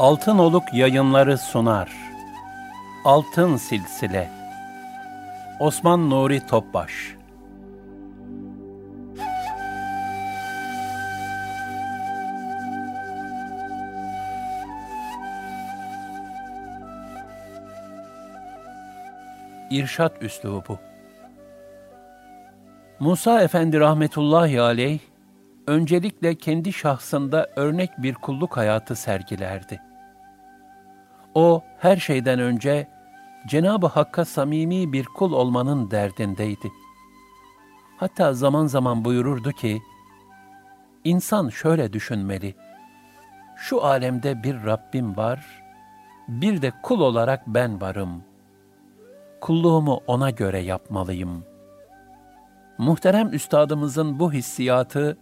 Altın Oluk yayınları sunar. Altın Silsile Osman Nuri Topbaş İrşat Üslubu Musa Efendi rahmetullahi aleyh, öncelikle kendi şahsında örnek bir kulluk hayatı sergilerdi. O, her şeyden önce Cenab-ı Hakk'a samimi bir kul olmanın derdindeydi. Hatta zaman zaman buyururdu ki, İnsan şöyle düşünmeli, şu alemde bir Rabbim var, bir de kul olarak ben varım. Kulluğumu ona göre yapmalıyım. Muhterem üstadımızın bu hissiyatı,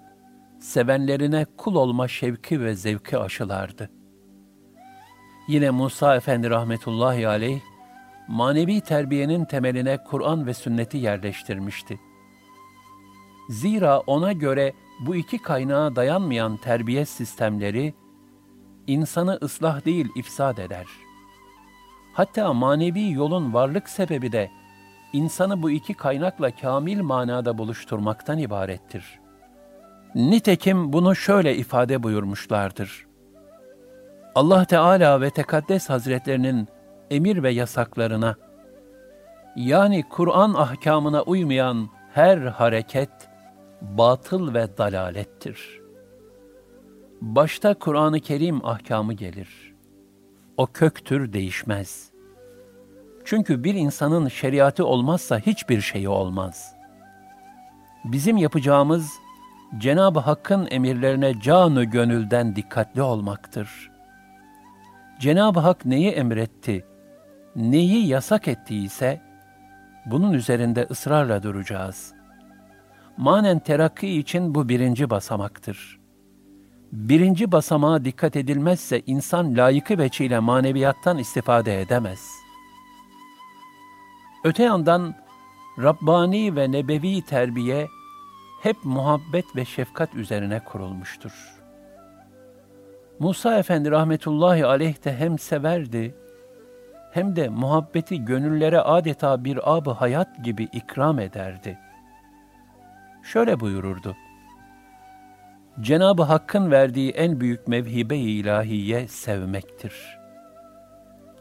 sevenlerine kul olma şevki ve zevki aşılardı. Yine Musa Efendi rahmetullahi aleyh, manevi terbiyenin temeline Kur'an ve sünneti yerleştirmişti. Zira ona göre bu iki kaynağa dayanmayan terbiye sistemleri, insanı ıslah değil ifsad eder. Hatta manevi yolun varlık sebebi de, insanı bu iki kaynakla kamil manada buluşturmaktan ibarettir.'' Nitekim bunu şöyle ifade buyurmuşlardır. Allah Teala ve Tekaddes Hazretlerinin emir ve yasaklarına, yani Kur'an ahkamına uymayan her hareket, batıl ve dalalettir. Başta Kur'an-ı Kerim ahkamı gelir. O köktür değişmez. Çünkü bir insanın şeriatı olmazsa hiçbir şeyi olmaz. Bizim yapacağımız, Cenab-ı Hakk'ın emirlerine canı gönülden dikkatli olmaktır. Cenab-ı Hak neyi emretti, neyi yasak ettiyse, bunun üzerinde ısrarla duracağız. Manen terakki için bu birinci basamaktır. Birinci basamağa dikkat edilmezse insan layıkı veçiyle maneviyattan istifade edemez. Öte yandan Rabbani ve nebevi terbiye, hep muhabbet ve şefkat üzerine kurulmuştur. Musa Efendi rahmetullahi aleyh de hem severdi, hem de muhabbeti gönüllere adeta bir ab hayat gibi ikram ederdi. Şöyle buyururdu. Cenab-ı Hakk'ın verdiği en büyük mevhibe-i ilahiye sevmektir.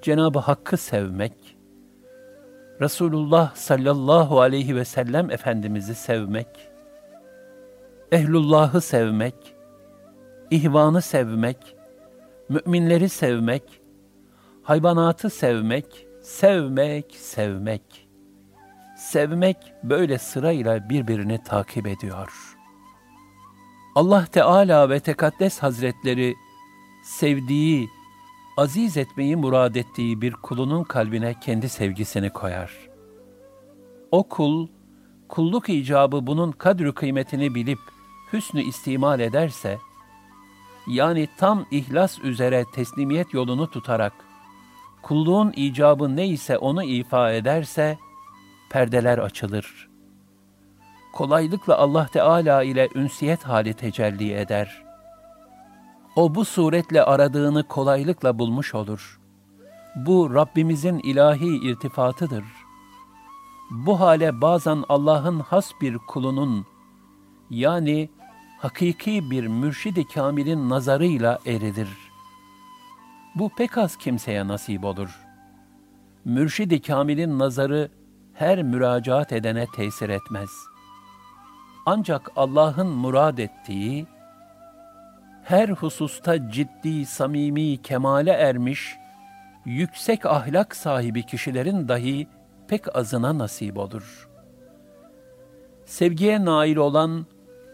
Cenab-ı Hakk'ı sevmek, Resulullah sallallahu aleyhi ve sellem Efendimiz'i sevmek, ehlullahı sevmek, ihvanı sevmek, müminleri sevmek, hayvanatı sevmek, sevmek, sevmek. Sevmek böyle sırayla birbirini takip ediyor. Allah Teala ve Tekaddes Hazretleri sevdiği, aziz etmeyi murad ettiği bir kulunun kalbine kendi sevgisini koyar. O kul, kulluk icabı bunun kadri kıymetini bilip hüsnü istimal ederse, yani tam ihlas üzere teslimiyet yolunu tutarak, kulluğun icabı neyse onu ifa ederse, perdeler açılır. Kolaylıkla Allah Teala ile ünsiyet hali tecelli eder. O bu suretle aradığını kolaylıkla bulmuş olur. Bu Rabbimizin ilahi irtifatıdır. Bu hale bazen Allah'ın has bir kulunun, yani hakiki bir mürşidi kamilin nazarıyla eridir. Bu pek az kimseye nasip olur. Mürşidi kamilin nazarı her müracaat edene tesir etmez. Ancak Allah'ın murad ettiği, her hususta ciddi, samimi, kemale ermiş, yüksek ahlak sahibi kişilerin dahi pek azına nasip olur. Sevgiye nail olan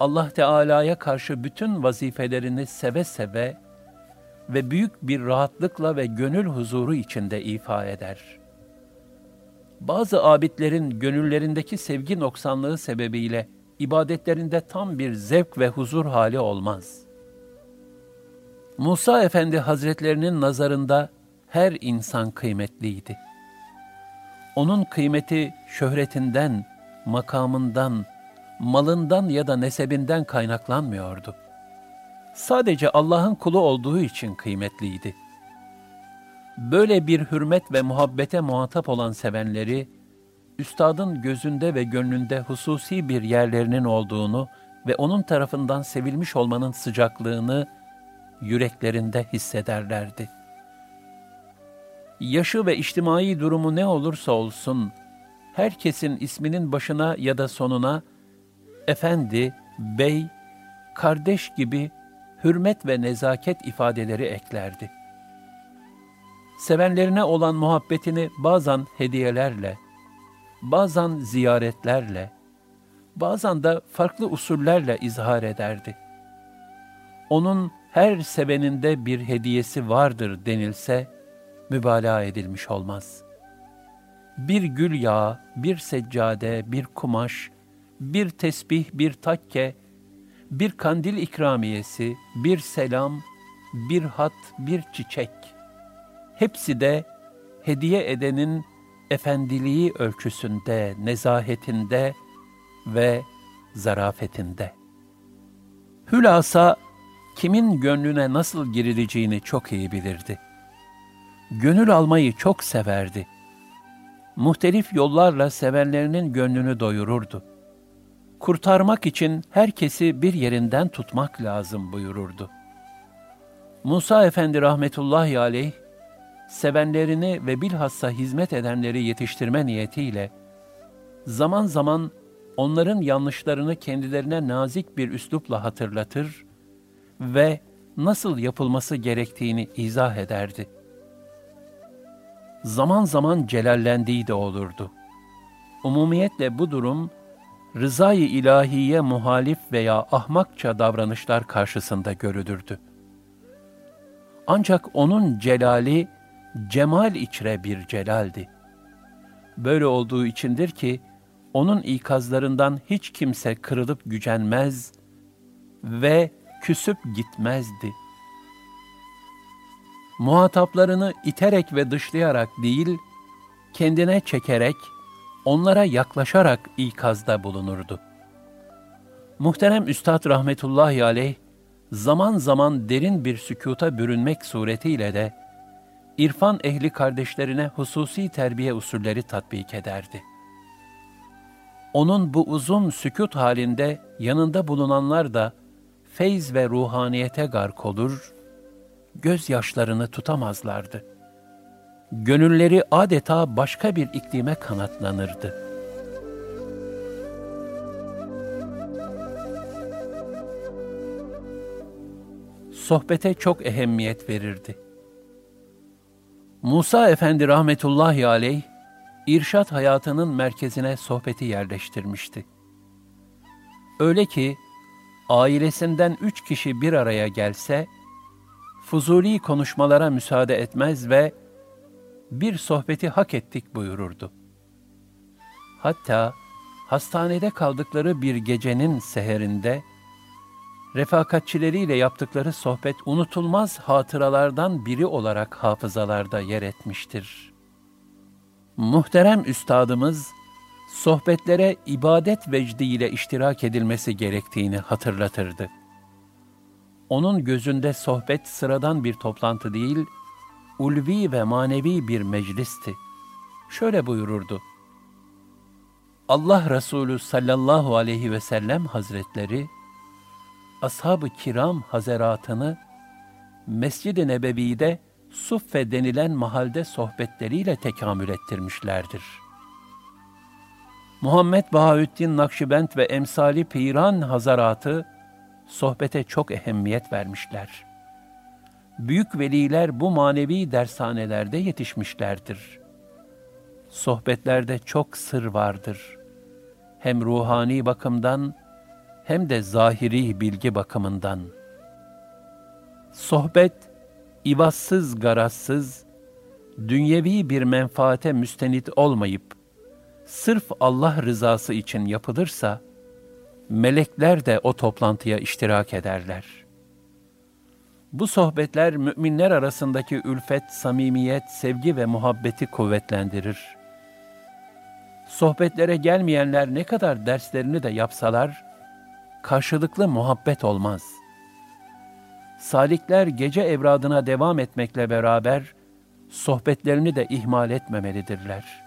Allah Teala'ya karşı bütün vazifelerini seve seve ve büyük bir rahatlıkla ve gönül huzuru içinde ifa eder. Bazı abidlerin gönüllerindeki sevgi noksanlığı sebebiyle ibadetlerinde tam bir zevk ve huzur hali olmaz. Musa Efendi Hazretlerinin nazarında her insan kıymetliydi. Onun kıymeti şöhretinden, makamından, malından ya da nesebinden kaynaklanmıyordu. Sadece Allah'ın kulu olduğu için kıymetliydi. Böyle bir hürmet ve muhabbete muhatap olan sevenleri, üstadın gözünde ve gönlünde hususi bir yerlerinin olduğunu ve onun tarafından sevilmiş olmanın sıcaklığını yüreklerinde hissederlerdi. Yaşı ve içtimai durumu ne olursa olsun, herkesin isminin başına ya da sonuna efendi, bey, kardeş gibi hürmet ve nezaket ifadeleri eklerdi. Sevenlerine olan muhabbetini bazen hediyelerle, bazen ziyaretlerle, bazen de farklı usullerle izhar ederdi. Onun her seveninde bir hediyesi vardır denilse, mübalağa edilmiş olmaz. Bir gül yağı, bir seccade, bir kumaş, bir tesbih, bir takke, bir kandil ikramiyesi, bir selam, bir hat, bir çiçek. Hepsi de hediye edenin efendiliği ölçüsünde, nezahetinde ve zarafetinde. Hülasa kimin gönlüne nasıl girileceğini çok iyi bilirdi. Gönül almayı çok severdi. Muhtelif yollarla sevenlerinin gönlünü doyururdu. Kurtarmak için herkesi bir yerinden tutmak lazım buyururdu. Musa Efendi rahmetullahi aleyh, sevenlerini ve bilhassa hizmet edenleri yetiştirme niyetiyle, zaman zaman onların yanlışlarını kendilerine nazik bir üslupla hatırlatır ve nasıl yapılması gerektiğini izah ederdi. Zaman zaman celallendiği de olurdu. Umumiyetle bu durum, rızayı ilahiye muhalif veya ahmakça davranışlar karşısında görülürdü. Ancak onun celali, cemal içre bir celaldi. Böyle olduğu içindir ki, onun ikazlarından hiç kimse kırılıp gücenmez ve küsüp gitmezdi. Muhataplarını iterek ve dışlayarak değil, kendine çekerek, onlara yaklaşarak ikazda bulunurdu. Muhterem Üstad rahmetullahi aleyh, zaman zaman derin bir sükuta bürünmek suretiyle de, irfan ehli kardeşlerine hususi terbiye usulleri tatbik ederdi. Onun bu uzun sükut halinde yanında bulunanlar da feyz ve ruhaniyete gark olur, gözyaşlarını tutamazlardı. Gönülleri adeta başka bir iklime kanatlanırdı. Sohbete çok ehemmiyet verirdi. Musa Efendi rahmetullahi aleyh, irşat hayatının merkezine sohbeti yerleştirmişti. Öyle ki, ailesinden üç kişi bir araya gelse, fuzuli konuşmalara müsaade etmez ve bir sohbeti hak ettik buyururdu. Hatta hastanede kaldıkları bir gecenin seherinde, refakatçileriyle yaptıkları sohbet unutulmaz hatıralardan biri olarak hafızalarda yer etmiştir. Muhterem üstadımız, sohbetlere ibadet vecdiyle iştirak edilmesi gerektiğini hatırlatırdı. Onun gözünde sohbet sıradan bir toplantı değil, ulvi ve manevi bir meclisti. Şöyle buyururdu. Allah Resulü sallallahu aleyhi ve sellem hazretleri, ashab-ı kiram hazeratını Mescid-i Nebevi'de Suffe denilen mahalde sohbetleriyle tekamül ettirmişlerdir.'' Muhammed Bahaüddin Nakşibend ve emsali Piran Hazaratı sohbete çok ehemmiyet vermişler. Büyük veliler bu manevi dershanelerde yetişmişlerdir. Sohbetlerde çok sır vardır. Hem ruhani bakımdan hem de zahiri bilgi bakımından. Sohbet, ivazsız garazsız, dünyevi bir menfaate müstenit olmayıp, sırf Allah rızası için yapılırsa, melekler de o toplantıya iştirak ederler. Bu sohbetler müminler arasındaki ülfet, samimiyet, sevgi ve muhabbeti kuvvetlendirir. Sohbetlere gelmeyenler ne kadar derslerini de yapsalar, karşılıklı muhabbet olmaz. Salikler gece evradına devam etmekle beraber, sohbetlerini de ihmal etmemelidirler.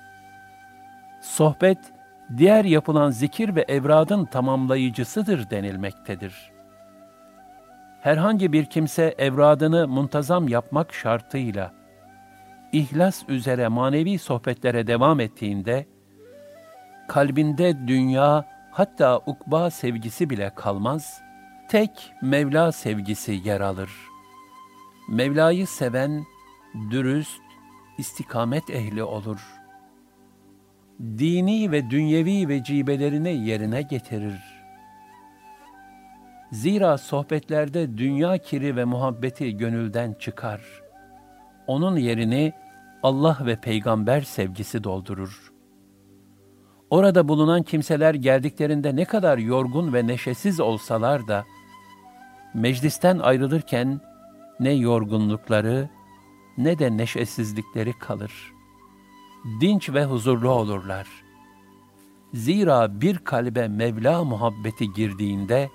Sohbet, diğer yapılan zikir ve evradın tamamlayıcısıdır denilmektedir. Herhangi bir kimse evradını muntazam yapmak şartıyla, ihlas üzere manevi sohbetlere devam ettiğinde, kalbinde dünya hatta ukba sevgisi bile kalmaz, tek Mevla sevgisi yer alır. Mevla'yı seven, dürüst, istikamet ehli olur. Dini ve dünyevi vecibelerini yerine getirir. Zira sohbetlerde dünya kiri ve muhabbeti gönülden çıkar. Onun yerini Allah ve peygamber sevgisi doldurur. Orada bulunan kimseler geldiklerinde ne kadar yorgun ve neşesiz olsalar da, meclisten ayrılırken ne yorgunlukları ne de neşesizlikleri kalır. Dinç ve huzurlu olurlar. Zira bir kalbe Mevla muhabbeti girdiğinde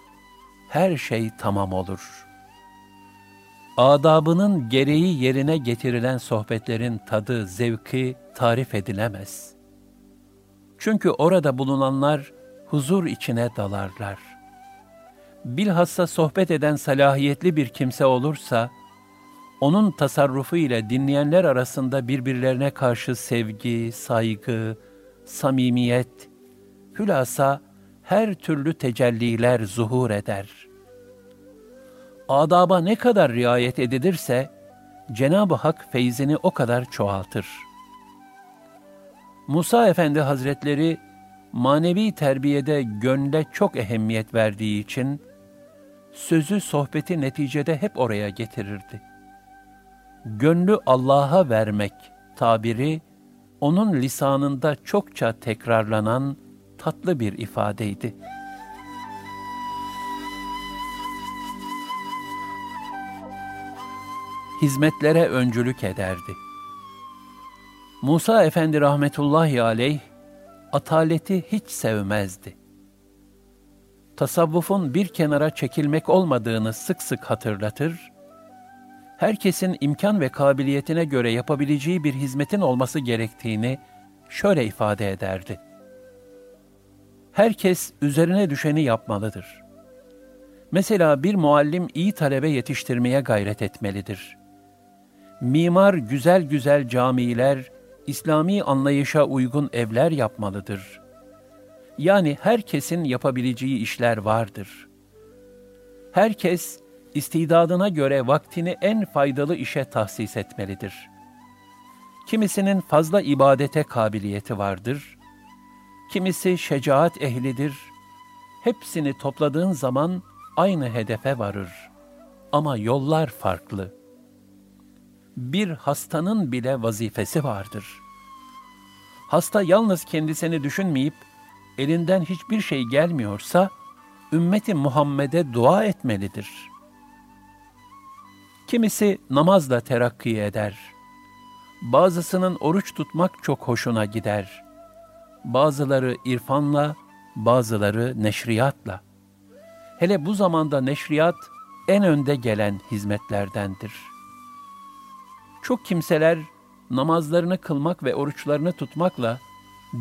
her şey tamam olur. Adabının gereği yerine getirilen sohbetlerin tadı, zevki tarif edilemez. Çünkü orada bulunanlar huzur içine dalarlar. Bilhassa sohbet eden salahiyetli bir kimse olursa, onun tasarrufu ile dinleyenler arasında birbirlerine karşı sevgi, saygı, samimiyet, hülasa her türlü tecelliler zuhur eder. Adaba ne kadar riayet edilirse, Cenab-ı Hak feyzini o kadar çoğaltır. Musa Efendi Hazretleri, manevi terbiyede gönle çok ehemmiyet verdiği için, sözü sohbeti neticede hep oraya getirirdi gönlü Allah'a vermek tabiri onun lisanında çokça tekrarlanan tatlı bir ifadeydi. Hizmetlere öncülük ederdi. Musa Efendi rahmetullahi aleyh ataleti hiç sevmezdi. Tasavvufun bir kenara çekilmek olmadığını sık sık hatırlatır herkesin imkan ve kabiliyetine göre yapabileceği bir hizmetin olması gerektiğini şöyle ifade ederdi. Herkes üzerine düşeni yapmalıdır. Mesela bir muallim iyi talebe yetiştirmeye gayret etmelidir. Mimar güzel güzel camiler, İslami anlayışa uygun evler yapmalıdır. Yani herkesin yapabileceği işler vardır. Herkes istidadına göre vaktini en faydalı işe tahsis etmelidir. Kimisinin fazla ibadete kabiliyeti vardır, kimisi şecaat ehlidir, hepsini topladığın zaman aynı hedefe varır. Ama yollar farklı. Bir hastanın bile vazifesi vardır. Hasta yalnız kendisini düşünmeyip, elinden hiçbir şey gelmiyorsa, ümmeti Muhammed'e dua etmelidir.'' Kimisi namazla terakki eder. Bazısının oruç tutmak çok hoşuna gider. Bazıları irfanla, bazıları neşriyatla. Hele bu zamanda neşriyat en önde gelen hizmetlerdendir. Çok kimseler namazlarını kılmak ve oruçlarını tutmakla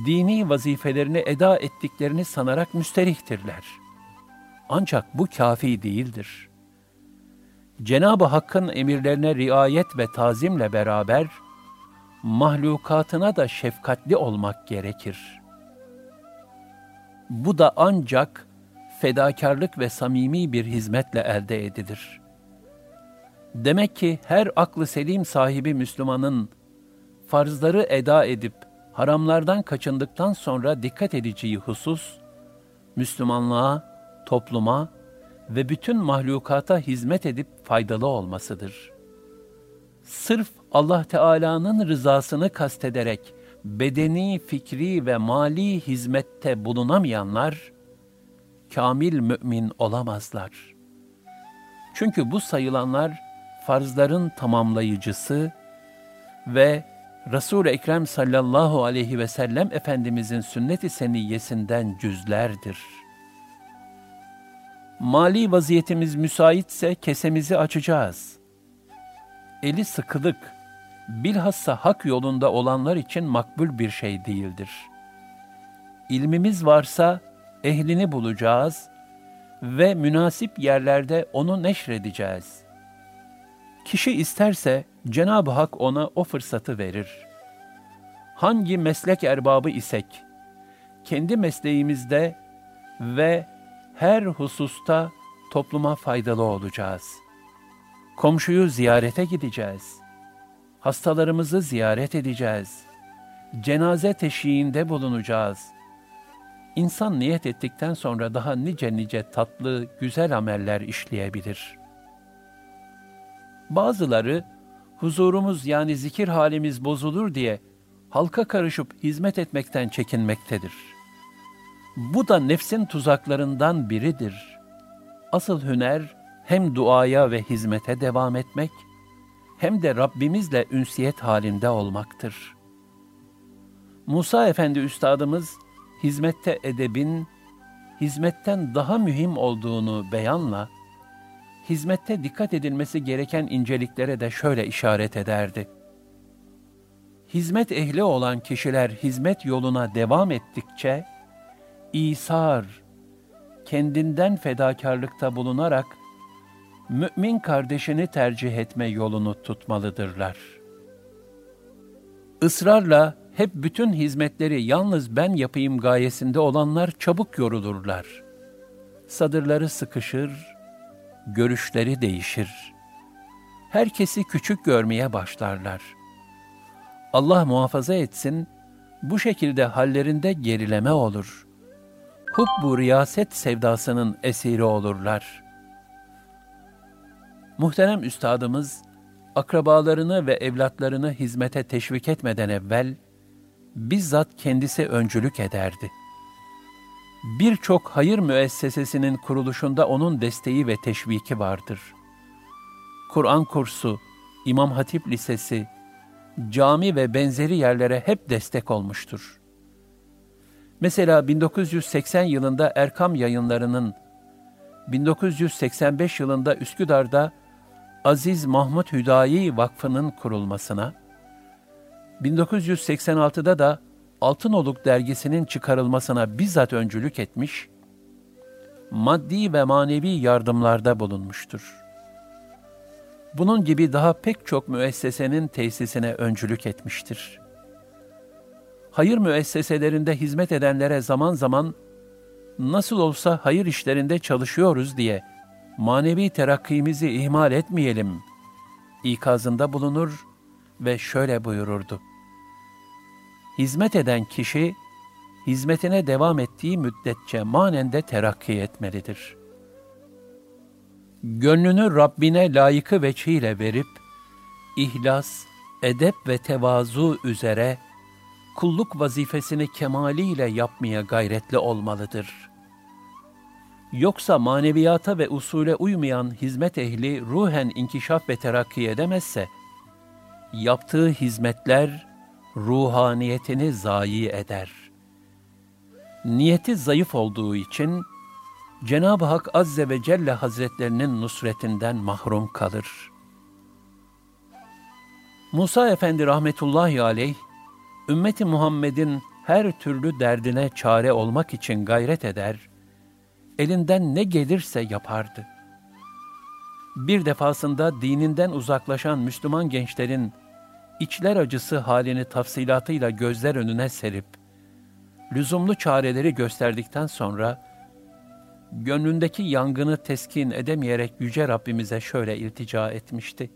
dini vazifelerini eda ettiklerini sanarak müsterihtirler. Ancak bu kafi değildir.'' Cenab-ı Hakk'ın emirlerine riayet ve tazimle beraber mahlukatına da şefkatli olmak gerekir. Bu da ancak fedakarlık ve samimi bir hizmetle elde edilir. Demek ki her aklı selim sahibi Müslümanın farzları eda edip haramlardan kaçındıktan sonra dikkat edeceği husus, Müslümanlığa, topluma ve bütün mahlukata hizmet edip faydalı olmasıdır. Sırf Allah Teala'nın rızasını kastederek bedeni, fikri ve mali hizmette bulunamayanlar kamil mümin olamazlar. Çünkü bu sayılanlar farzların tamamlayıcısı ve Resul-i Ekrem sallallahu aleyhi ve sellem Efendimizin sünnet-i seniyyesinden cüzlerdir.'' Mali vaziyetimiz müsaitse kesemizi açacağız. Eli sıkılık, bilhassa hak yolunda olanlar için makbul bir şey değildir. İlmimiz varsa ehlini bulacağız ve münasip yerlerde onu neşredeceğiz. Kişi isterse Cenab-ı Hak ona o fırsatı verir. Hangi meslek erbabı isek, kendi mesleğimizde ve her hususta topluma faydalı olacağız. Komşuyu ziyarete gideceğiz. Hastalarımızı ziyaret edeceğiz. Cenaze teşhiğinde bulunacağız. İnsan niyet ettikten sonra daha nice nice tatlı, güzel ameller işleyebilir. Bazıları huzurumuz yani zikir halimiz bozulur diye halka karışıp hizmet etmekten çekinmektedir. Bu da nefsin tuzaklarından biridir. Asıl hüner hem duaya ve hizmete devam etmek, hem de Rabbimizle ünsiyet halinde olmaktır. Musa Efendi Üstadımız, hizmette edebin, hizmetten daha mühim olduğunu beyanla, hizmette dikkat edilmesi gereken inceliklere de şöyle işaret ederdi. Hizmet ehli olan kişiler hizmet yoluna devam ettikçe, İsar, kendinden fedakarlıkta bulunarak mümin kardeşini tercih etme yolunu tutmalıdırlar. Israrla hep bütün hizmetleri yalnız ben yapayım gayesinde olanlar çabuk yorulurlar. Sadırları sıkışır, görüşleri değişir. Herkesi küçük görmeye başlarlar. Allah muhafaza etsin, bu şekilde hallerinde gerileme olur. Hubbu riyaset sevdasının esiri olurlar.'' Muhterem üstadımız, akrabalarını ve evlatlarını hizmete teşvik etmeden evvel, bizzat kendisi öncülük ederdi. Birçok hayır müessesesinin kuruluşunda onun desteği ve teşviki vardır. Kur'an kursu, İmam Hatip Lisesi, cami ve benzeri yerlere hep destek olmuştur. Mesela 1980 yılında Erkam yayınlarının, 1985 yılında Üsküdar'da Aziz Mahmut Hüdayi Vakfı'nın kurulmasına, 1986'da da Altınoluk dergisinin çıkarılmasına bizzat öncülük etmiş, maddi ve manevi yardımlarda bulunmuştur. Bunun gibi daha pek çok müessesenin tesisine öncülük etmiştir. Hayır müesseselerinde hizmet edenlere zaman zaman nasıl olsa hayır işlerinde çalışıyoruz diye manevi terakkimizi ihmal etmeyelim ikazında bulunur ve şöyle buyururdu. Hizmet eden kişi, hizmetine devam ettiği müddetçe manen de terakki etmelidir. Gönlünü Rabbine layıkı veçiyle verip, ihlas, edep ve tevazu üzere kulluk vazifesini kemaliyle yapmaya gayretli olmalıdır.'' Yoksa maneviyata ve usule uymayan hizmet ehli ruhen inkişaf ve terakki edemezse, yaptığı hizmetler ruhaniyetini zayi eder. Niyeti zayıf olduğu için, Cenab-ı Hak Azze ve Celle Hazretlerinin nusretinden mahrum kalır. Musa Efendi rahmetullahi aleyh, ümmeti Muhammed'in her türlü derdine çare olmak için gayret eder, elinden ne gelirse yapardı. Bir defasında dininden uzaklaşan Müslüman gençlerin içler acısı halini tafsilatıyla gözler önüne serip, lüzumlu çareleri gösterdikten sonra, gönlündeki yangını teskin edemeyerek Yüce Rabbimize şöyle iltica etmişti.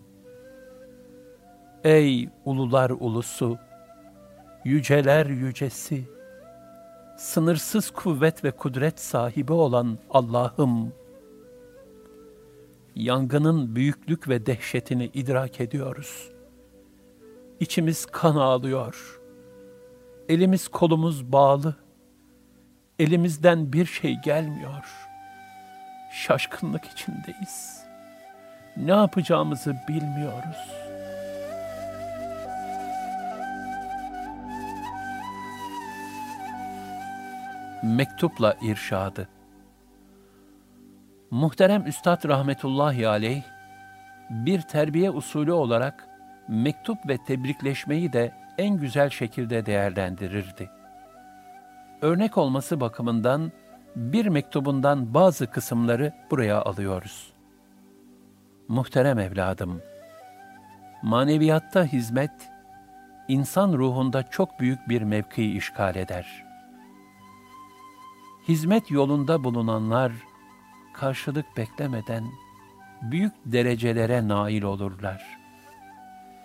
Ey ulular ulusu, yüceler yücesi, sınırsız kuvvet ve kudret sahibi olan Allah'ım, yangının büyüklük ve dehşetini idrak ediyoruz. İçimiz kan ağlıyor. Elimiz kolumuz bağlı. Elimizden bir şey gelmiyor. Şaşkınlık içindeyiz. Ne yapacağımızı bilmiyoruz.'' Mektupla irşadı. Muhterem Üstad rahmetullahi aleyh, bir terbiye usulü olarak mektup ve tebrikleşmeyi de en güzel şekilde değerlendirirdi. Örnek olması bakımından bir mektubundan bazı kısımları buraya alıyoruz. Muhterem evladım, maneviyatta hizmet, insan ruhunda çok büyük bir mevki işgal eder. Hizmet yolunda bulunanlar, karşılık beklemeden büyük derecelere nail olurlar.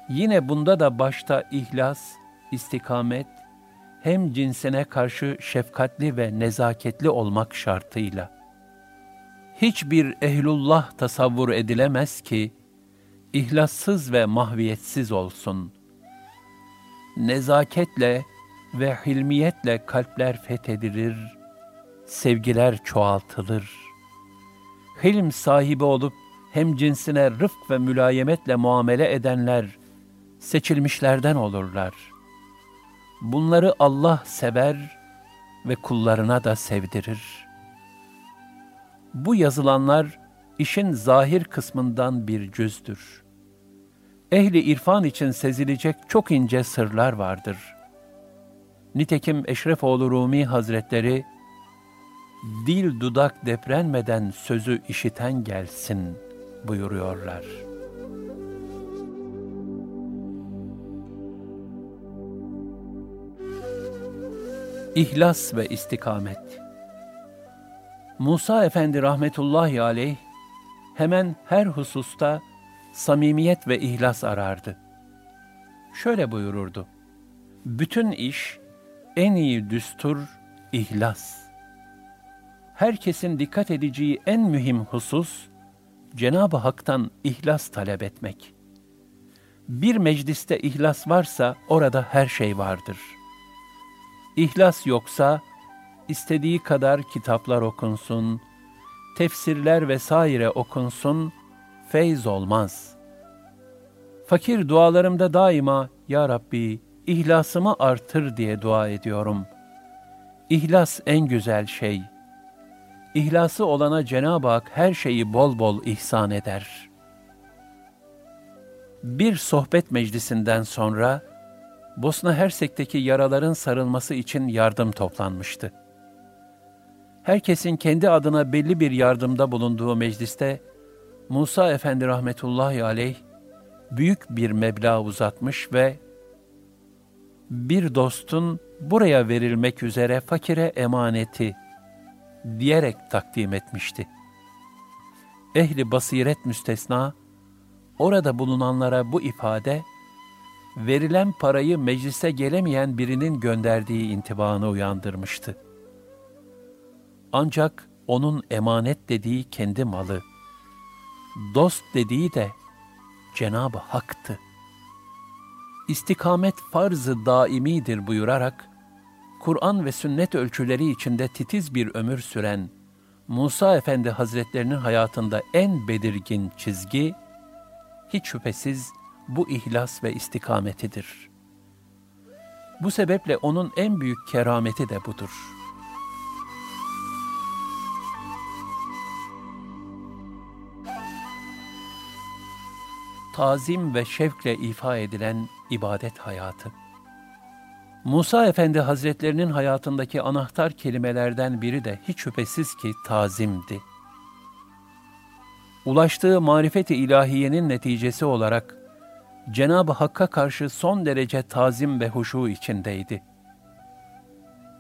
Yine bunda da başta ihlas, istikamet, hem cinsine karşı şefkatli ve nezaketli olmak şartıyla. Hiçbir ehlullah tasavvur edilemez ki, ihlassız ve mahviyetsiz olsun. Nezaketle ve hilmiyetle kalpler fethedilir, sevgiler çoğaltılır. Hilm sahibi olup hem cinsine rıfk ve mülayemetle muamele edenler seçilmişlerden olurlar.'' Bunları Allah sever ve kullarına da sevdirir. Bu yazılanlar işin zahir kısmından bir cüzdür. Ehli irfan için sezilecek çok ince sırlar vardır. Nitekim Eşrefoğlu Rumi Hazretleri, dil dudak deprenmeden sözü işiten gelsin buyuruyorlar.'' İhlas ve istikamet. Musa Efendi rahmetullahi aleyh hemen her hususta samimiyet ve ihlas arardı. Şöyle buyururdu. Bütün iş, en iyi düstur, ihlas. Herkesin dikkat edeceği en mühim husus, Cenab-ı Hak'tan ihlas talep etmek. Bir mecliste ihlas varsa orada her şey vardır.'' İhlas yoksa istediği kadar kitaplar okunsun, tefsirler vesaire okunsun, feyz olmaz. Fakir dualarımda daima Ya Rabbi ihlasımı artır diye dua ediyorum. İhlas en güzel şey. İhlası olana Cenab-ı Hak her şeyi bol bol ihsan eder. Bir sohbet meclisinden sonra Bosna Hersek'teki yaraların sarılması için yardım toplanmıştı. Herkesin kendi adına belli bir yardımda bulunduğu mecliste Musa Efendi rahmetullahi aleyh büyük bir meblağ uzatmış ve bir dostun buraya verilmek üzere fakire emaneti diyerek takdim etmişti. Ehli basiret müstesna, orada bulunanlara bu ifade verilen parayı meclise gelemeyen birinin gönderdiği intibanı uyandırmıştı. Ancak onun emanet dediği kendi malı, dost dediği de Cenab-ı Hak'tı. İstikamet farz-ı daimidir buyurarak, Kur'an ve sünnet ölçüleri içinde titiz bir ömür süren Musa Efendi Hazretlerinin hayatında en belirgin çizgi, hiç şüphesiz bu ihlas ve istikametidir. Bu sebeple onun en büyük kerameti de budur. Tazim ve şevkle ifa edilen ibadet hayatı. Musa Efendi Hazretlerinin hayatındaki anahtar kelimelerden biri de hiç şüphesiz ki tazimdi. Ulaştığı marifet-i ilahiyenin neticesi olarak Cenab-ı Hakk'a karşı son derece tazim ve huşu içindeydi.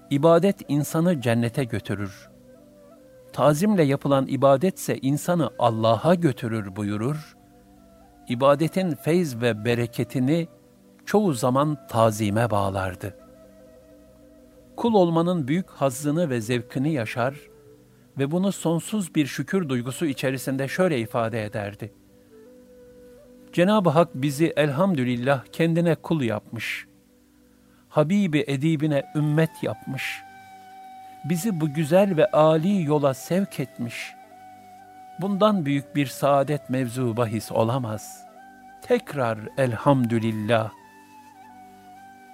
İbadet insanı cennete götürür. Tazimle yapılan ibadetse insanı Allah'a götürür buyurur. İbadetin feyz ve bereketini çoğu zaman tazime bağlardı. Kul olmanın büyük hazzını ve zevkini yaşar ve bunu sonsuz bir şükür duygusu içerisinde şöyle ifade ederdi. Cenab-ı Hak bizi elhamdülillah kendine kul yapmış. Habibi edibine ümmet yapmış. Bizi bu güzel ve âli yola sevk etmiş. Bundan büyük bir saadet mevzu bahis olamaz. Tekrar elhamdülillah.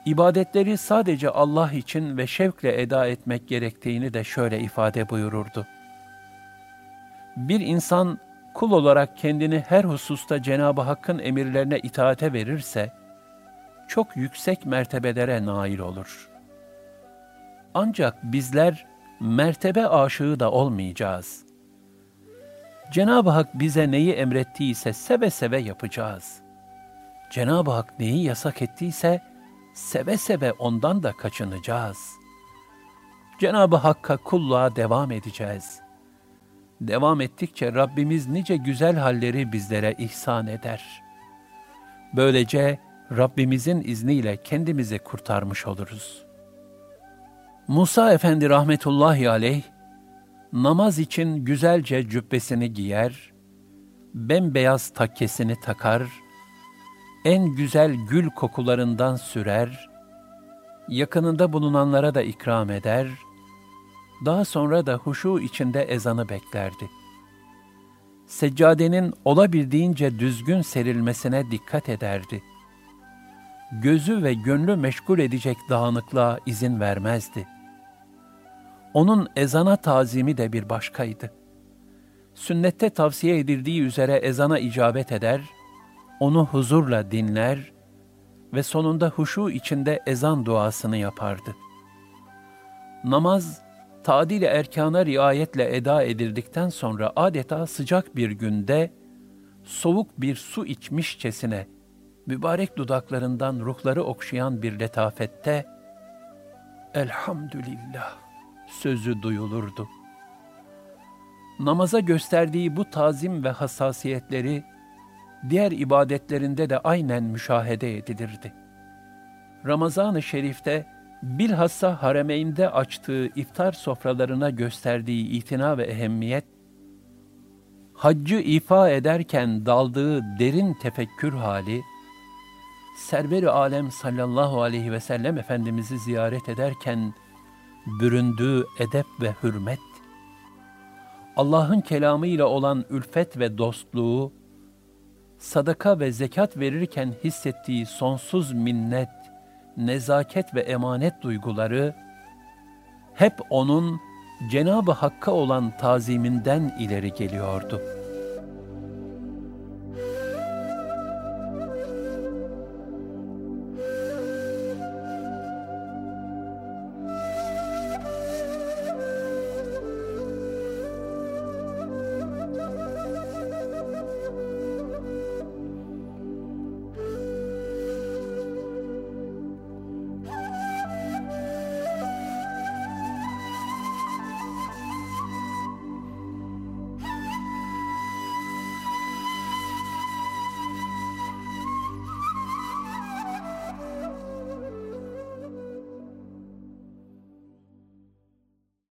İbadetleri sadece Allah için ve şevkle eda etmek gerektiğini de şöyle ifade buyururdu. Bir insan kul olarak kendini her hususta Cenab-ı Hakk'ın emirlerine itaate verirse, çok yüksek mertebelere nail olur. Ancak bizler mertebe aşığı da olmayacağız. Cenab-ı Hak bize neyi emrettiyse seve seve yapacağız. Cenab-ı Hak neyi yasak ettiyse seve seve ondan da kaçınacağız. Cenab-ı Hakk'a kulluğa devam edeceğiz. Devam ettikçe Rabbimiz nice güzel halleri bizlere ihsan eder. Böylece Rabbimizin izniyle kendimizi kurtarmış oluruz. Musa Efendi rahmetullahi aleyh, namaz için güzelce cübbesini giyer, bembeyaz takkesini takar, en güzel gül kokularından sürer, yakınında bulunanlara da ikram eder, daha sonra da huşu içinde ezanı beklerdi. Seccadenin olabildiğince düzgün serilmesine dikkat ederdi. Gözü ve gönlü meşgul edecek dağınıklığa izin vermezdi. Onun ezana tazimi de bir başkaydı. Sünnette tavsiye edildiği üzere ezana icabet eder, onu huzurla dinler ve sonunda huşu içinde ezan duasını yapardı. Namaz, tadil erkana riayetle eda edildikten sonra adeta sıcak bir günde soğuk bir su içmişçesine mübarek dudaklarından ruhları okşayan bir letafette Elhamdülillah sözü duyulurdu. Namaza gösterdiği bu tazim ve hassasiyetleri diğer ibadetlerinde de aynen müşahede edilirdi. Ramazan-ı Şerif'te bilhassa haremeynde açtığı iftar sofralarına gösterdiği itina ve ehemmiyet, haccı ifa ederken daldığı derin tefekkür hali, Server-i Alem sallallahu aleyhi ve sellem Efendimiz'i ziyaret ederken büründüğü edep ve hürmet, Allah'ın kelamıyla olan ülfet ve dostluğu, sadaka ve zekat verirken hissettiği sonsuz minnet, nezaket ve emanet duyguları hep onun Cenab-ı Hakk'a olan taziminden ileri geliyordu.''